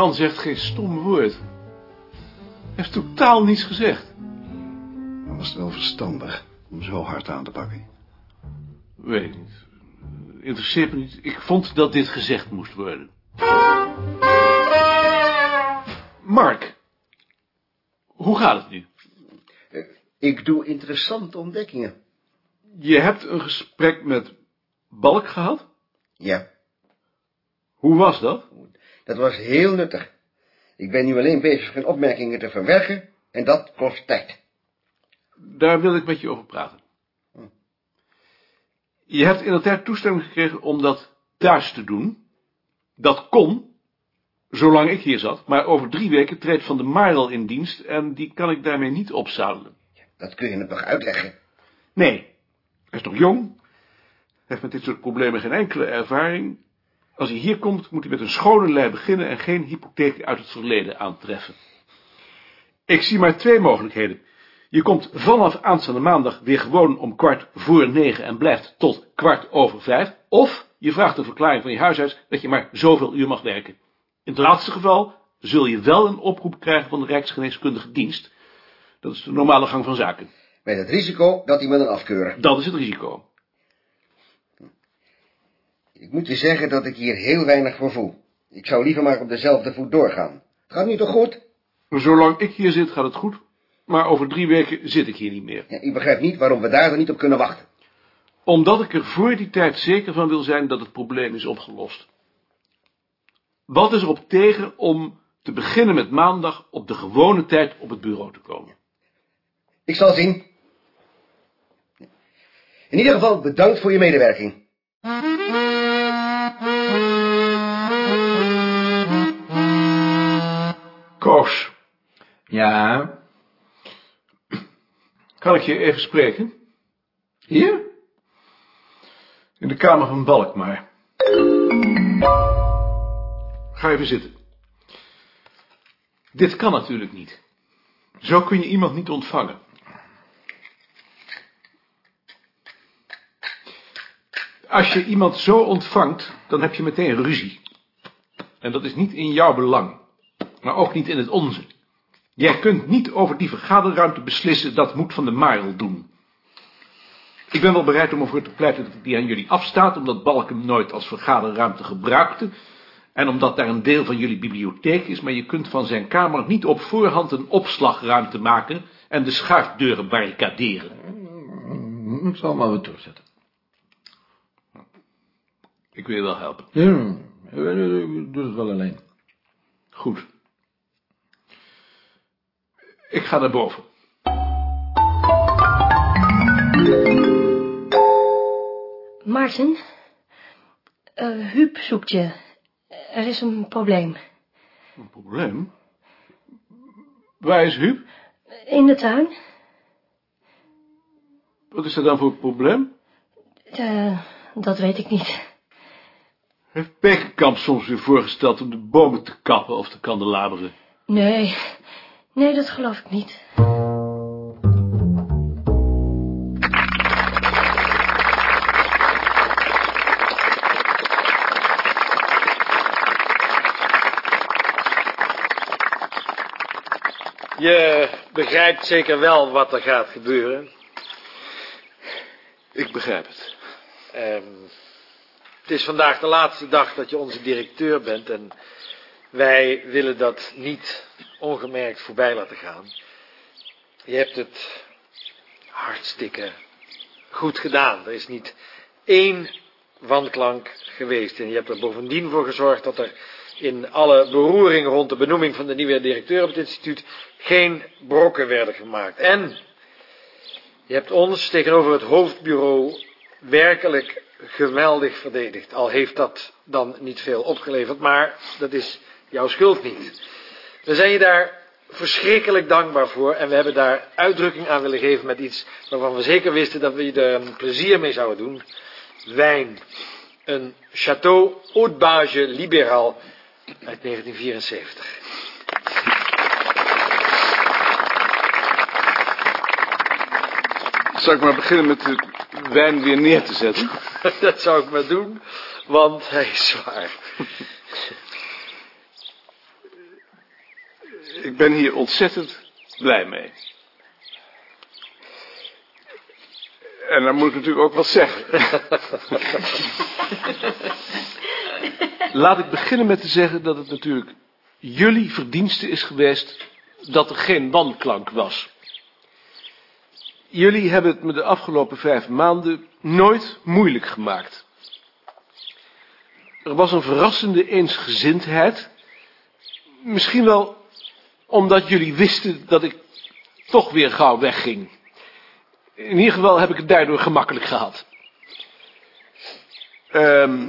Man zegt geen stom woord. Hij heeft totaal niets gezegd. Dan was het wel verstandig om zo hard aan te pakken. Weet ik niet. Interesseert me niet. Ik vond dat dit gezegd moest worden. Mark. Hoe gaat het nu? Ik doe interessante ontdekkingen. Je hebt een gesprek met Balk gehad? Ja, Hoe was dat? Dat was heel nuttig. Ik ben nu alleen bezig mijn opmerkingen te verwerken en dat kost tijd. Daar wil ik met je over praten. Je hebt inderdaad toestemming gekregen om dat thuis te doen. Dat kon, zolang ik hier zat, maar over drie weken treedt Van de Marel in dienst en die kan ik daarmee niet opzadelen. Dat kun je hem toch uitleggen? Nee, hij is nog jong, heeft met dit soort problemen geen enkele ervaring. Als hij hier komt, moet hij met een schone lei beginnen en geen hypotheek uit het verleden aantreffen. Ik zie maar twee mogelijkheden. Je komt vanaf aanstaande maandag weer gewoon om kwart voor negen en blijft tot kwart over vijf. Of je vraagt een verklaring van je huisarts dat je maar zoveel uur mag werken. In het laatste geval zul je wel een oproep krijgen van de Rijksgeneeskundige Dienst. Dat is de normale gang van zaken. Met het risico dat hij me dan afkeuren. Dat is het risico. Ik moet je zeggen dat ik hier heel weinig voor voel. Ik zou liever maar op dezelfde voet doorgaan. Gaat nu toch goed? Zolang ik hier zit, gaat het goed. Maar over drie weken zit ik hier niet meer. Ja, ik begrijp niet waarom we daar dan niet op kunnen wachten. Omdat ik er voor die tijd zeker van wil zijn dat het probleem is opgelost. Wat is er op tegen om te beginnen met maandag op de gewone tijd op het bureau te komen? Ik zal zien. In ieder geval bedankt voor je medewerking. Koos, Ja, kan ik je even spreken? hier? In de kamer van Balk maar. Ga even zitten. Dit kan natuurlijk niet. Zo kun je iemand niet ontvangen. Als je iemand zo ontvangt, dan heb je meteen ruzie. En dat is niet in jouw belang, maar ook niet in het onze. Jij kunt niet over die vergaderruimte beslissen, dat moet Van de Marel doen. Ik ben wel bereid om ervoor te pleiten dat die aan jullie afstaat, omdat Balk hem nooit als vergaderruimte gebruikte, en omdat daar een deel van jullie bibliotheek is, maar je kunt van zijn kamer niet op voorhand een opslagruimte maken en de schuifdeuren barricaderen. Ik zal maar weer terugzetten. Ik wil je wel helpen. Ja, ik doe het wel alleen. Goed. Ik ga naar boven. Maarten, eh Huub zoekt je. Er is een probleem. Een probleem? Waar is Huub? In de tuin? Wat is er dan voor probleem? Eh, dat weet ik niet. Heeft Pekenkamp soms weer voorgesteld om de bomen te kappen of te kandelaberen? Nee, nee, dat geloof ik niet. Je begrijpt zeker wel wat er gaat gebeuren. Ik begrijp het. Ehm, het is vandaag de laatste dag dat je onze directeur bent en wij willen dat niet ongemerkt voorbij laten gaan. Je hebt het hartstikke goed gedaan. Er is niet één wanklank geweest en je hebt er bovendien voor gezorgd dat er in alle beroering rond de benoeming van de nieuwe directeur op het instituut geen brokken werden gemaakt. En je hebt ons tegenover het hoofdbureau werkelijk geweldig verdedigd. Al heeft dat dan niet veel opgeleverd, maar dat is jouw schuld niet. We zijn je daar verschrikkelijk dankbaar voor en we hebben daar uitdrukking aan willen geven met iets waarvan we zeker wisten dat we je er een plezier mee zouden doen. Wijn. Een Château Haute Bage Libéral uit 1974. Zal ik maar beginnen met de wijn weer neer te zetten? Dat zou ik maar doen, want hij is zwaar. Ben hier ontzettend blij mee. En dan moet ik natuurlijk ook wat zeggen. Laat ik beginnen met te zeggen dat het natuurlijk jullie verdienste is geweest dat er geen wanklank was. Jullie hebben het me de afgelopen vijf maanden nooit moeilijk gemaakt. Er was een verrassende eensgezindheid. Misschien wel omdat jullie wisten dat ik toch weer gauw wegging. In ieder geval heb ik het daardoor gemakkelijk gehad. Ehm,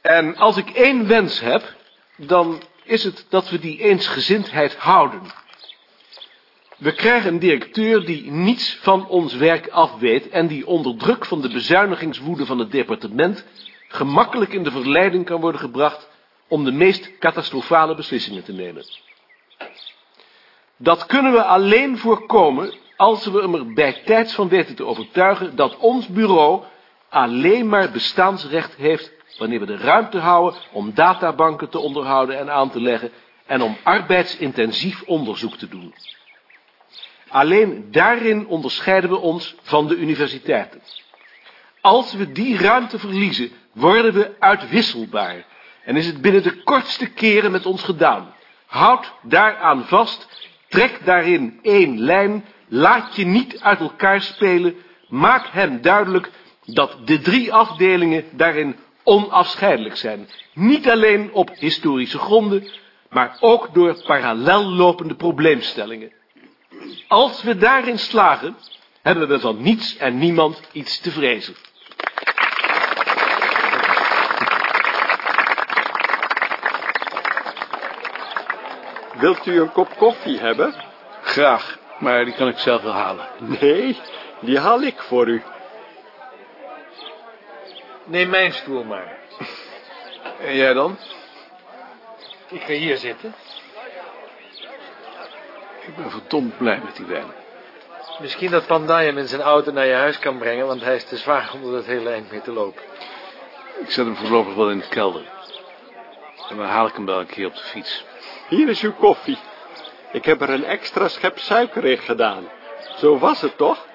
en als ik één wens heb, dan is het dat we die eensgezindheid houden. We krijgen een directeur die niets van ons werk afweet en die onder druk van de bezuinigingswoede van het departement gemakkelijk in de verleiding kan worden gebracht om de meest catastrofale beslissingen te nemen. Dat kunnen we alleen voorkomen als we hem er bij tijds van weten te overtuigen dat ons bureau alleen maar bestaansrecht heeft wanneer we de ruimte houden om databanken te onderhouden en aan te leggen en om arbeidsintensief onderzoek te doen. Alleen daarin onderscheiden we ons van de universiteiten. Als we die ruimte verliezen, worden we uitwisselbaar en is het binnen de kortste keren met ons gedaan. Houd daaraan vast, trek daarin één lijn, laat je niet uit elkaar spelen, maak hem duidelijk dat de drie afdelingen daarin onafscheidelijk zijn. Niet alleen op historische gronden, maar ook door parallel lopende probleemstellingen. Als we daarin slagen, hebben we van niets en niemand iets te vrezen. Wilt u een kop koffie hebben? Graag, maar die kan ik zelf wel halen. Nee, die haal ik voor u. Neem mijn stoel maar. En jij dan? Ik ga hier zitten. Ik ben verdomd blij met die wijn. Misschien dat Pandai hem in zijn auto naar je huis kan brengen, want hij is te zwaar om er dat hele eind mee te lopen. Ik zet hem voorlopig wel in de kelder. En dan haal ik hem wel een keer op de fiets. Hier is uw koffie. Ik heb er een extra schep suiker in gedaan. Zo was het toch?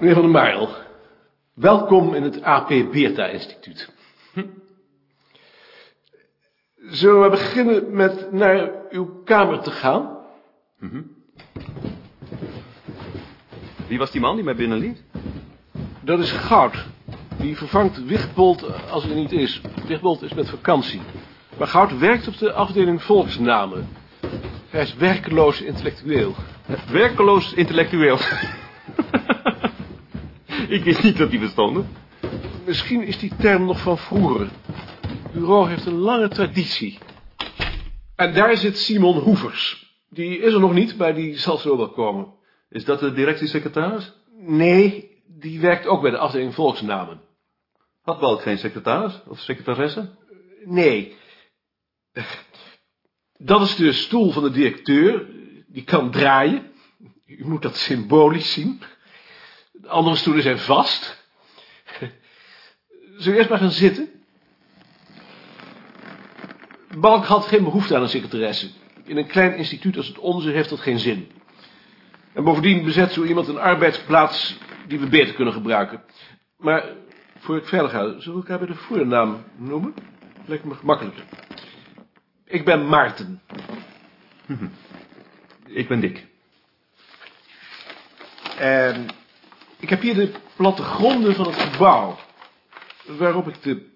Meneer Van der Marel, welkom in het AP Beerta Instituut. Hm? Zullen we beginnen met naar uw kamer te gaan? Wie was die man die mij binnenliet? Dat is Goud. Die vervangt Wichtbold als hij er niet is. Wichtbold is met vakantie. Maar Goud werkt op de afdeling volksnamen. Hij is werkeloos intellectueel. Werkeloos intellectueel. Ik wist niet dat die bestonden. Misschien is die term nog van vroeger. Het bureau heeft een lange traditie. En daar zit Simon Hoevers. Die is er nog niet, maar die zal zo wel komen. Is dat de directiesecretaris? Nee, die werkt ook bij de afdeling volksnamen. Had Balk geen secretaris of secretaresse? Nee. Dat is de stoel van de directeur. Die kan draaien. U moet dat symbolisch zien. De andere stoelen zijn vast. Zullen we eerst maar gaan zitten? Balk had geen behoefte aan een secretaresse. In een klein instituut als het onze heeft dat geen zin. En bovendien bezet zo iemand een arbeidsplaats die we beter kunnen gebruiken. Maar voor ik verder ga, zullen we elkaar bij de voornaam noemen? Lijkt me gemakkelijker. Ik ben Maarten. Ik ben Dick. En ik heb hier de plattegronden van het gebouw. Waarop ik de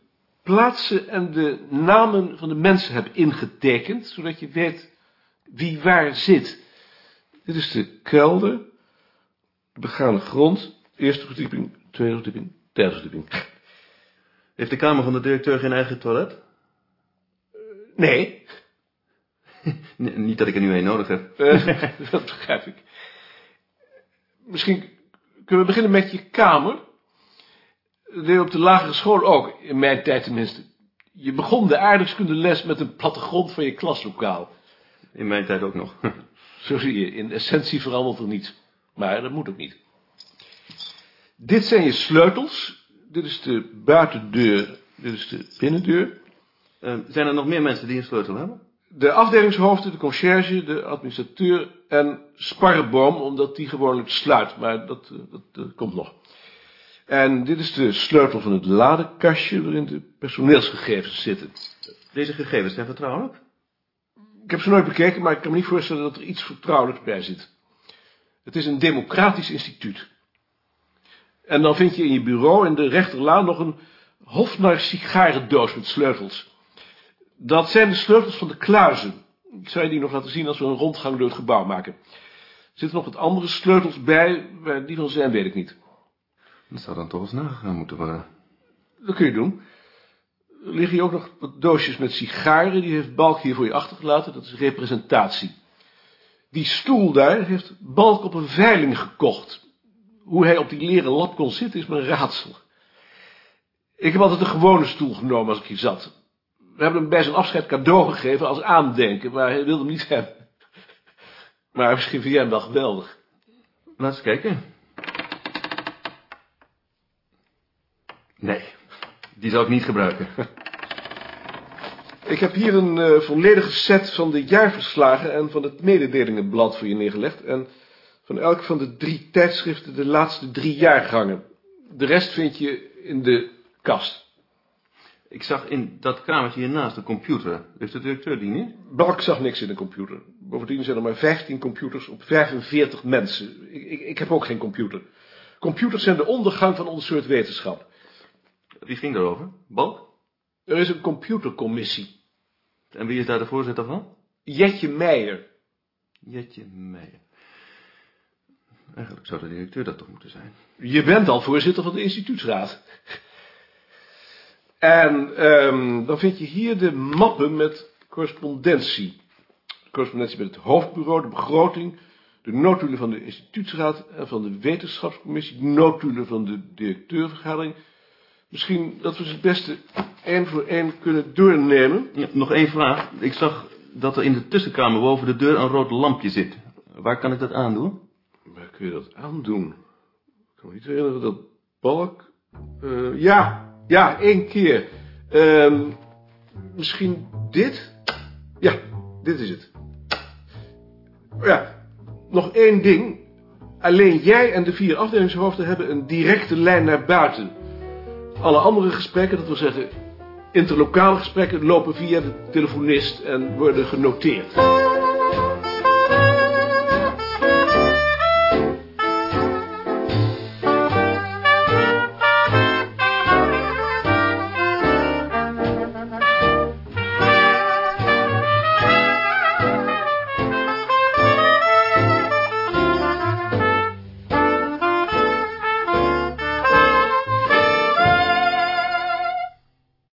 plaatsen en de namen van de mensen heb ingetekend. Zodat je weet wie waar zit. Dit is de kelder. De begane grond. Eerste verdieping, tweede verdieping, derde verdieping. Heeft de kamer van de directeur geen eigen toilet? Nee, N- niet dat ik er nu een nodig heb. eh, dat begrijp ik. Misschien Kunnen we beginnen met je kamer? Dat deed op de lagere school ook, in mijn tijd tenminste. Je begon de aardrijkskundeles met een plattegrond van je klaslokaal. In mijn tijd ook nog. Zo zie je, in essentie verandert er niets. Maar dat moet ook niet. Dit zijn je sleutels. Dit is de buitendeur. Dit is de binnendeur. Eh, zijn er nog meer mensen die een sleutel hebben? De afdelingshoofden, de conciërge, de administrateur en Sparreboom, omdat die gewoonlijk sluit. Maar dat, eh, dat, dat komt nog. En dit is de sleutel van het ladekastje waarin de personeelsgegevens zitten. Deze gegevens zijn vertrouwelijk. Ik heb ze nooit bekeken, maar ik kan me niet voorstellen dat er iets vertrouwelijks bij zit. Het is een democratisch instituut. En dan vind je in je bureau in de rechterlaan nog een Hofnar sigarendoos met sleutels. Dat zijn de sleutels van de kluizen. Ik zou je die nog laten zien als we een rondgang door het gebouw maken. Er zitten nog wat andere sleutels bij, waar die van zijn weet ik niet. Dat zou dan toch eens nagegaan moeten worden. Dat kun je doen. Er liggen hier ook nog wat doosjes met sigaren. Die heeft Balk hier voor je achtergelaten. Dat is representatie. Die stoel daar heeft Balk op een veiling gekocht. Hoe hij op die leren lap kon zitten is een raadsel. Ik heb altijd een gewone stoel genomen als ik hier zat. We hebben hem bij zijn afscheid cadeau gegeven als aandenken, maar hij wilde hem niet hebben. Maar misschien vind jij hem wel geweldig. Laat eens kijken. Nee, die zou ik niet gebruiken. Ik heb hier een eh, volledige set van de jaarverslagen en van het mededelingenblad voor je neergelegd. En van elk van de drie tijdschriften de laatste drie jaargangen. De rest vind je in de kast. Ik zag in dat kamertje hiernaast een computer. Heeft de directeur die niet? Balk zag niks in de computer. Bovendien zijn er maar 15 computers op 45 mensen. Ik, ik, ik heb ook geen computer. Computers zijn de ondergang van ons soort wetenschap. Wie ging daarover? Balk? Er is een computercommissie. En wie is daar de voorzitter van? Jetje Meijer. Jetje Meijer. Eigenlijk zou de directeur dat toch moeten zijn. Je bent al voorzitter van de instituutsraad. En ehm, dan vind je hier de mappen met correspondentie. Correspondentie met het hoofdbureau, de begroting, de notulen van de instituutsraad en van de wetenschapscommissie, de notulen van de directeurvergadering. Misschien dat we ze het beste één voor één kunnen doornemen. Ja, nog één vraag. Ik zag dat er in de tussenkamer boven de deur een rood lampje zit. Waar kan ik dat aandoen? Waar kun je dat aandoen? Ik kan me niet herinneren dat balk... eh, ja, ja, één keer. Ehm, misschien dit? Ja, dit is het. Ja, nog één ding. Alleen jij en de vier afdelingshoofden hebben een directe lijn naar buiten. Alle andere gesprekken, dat wil zeggen interlokale gesprekken, lopen via de telefonist en worden genoteerd.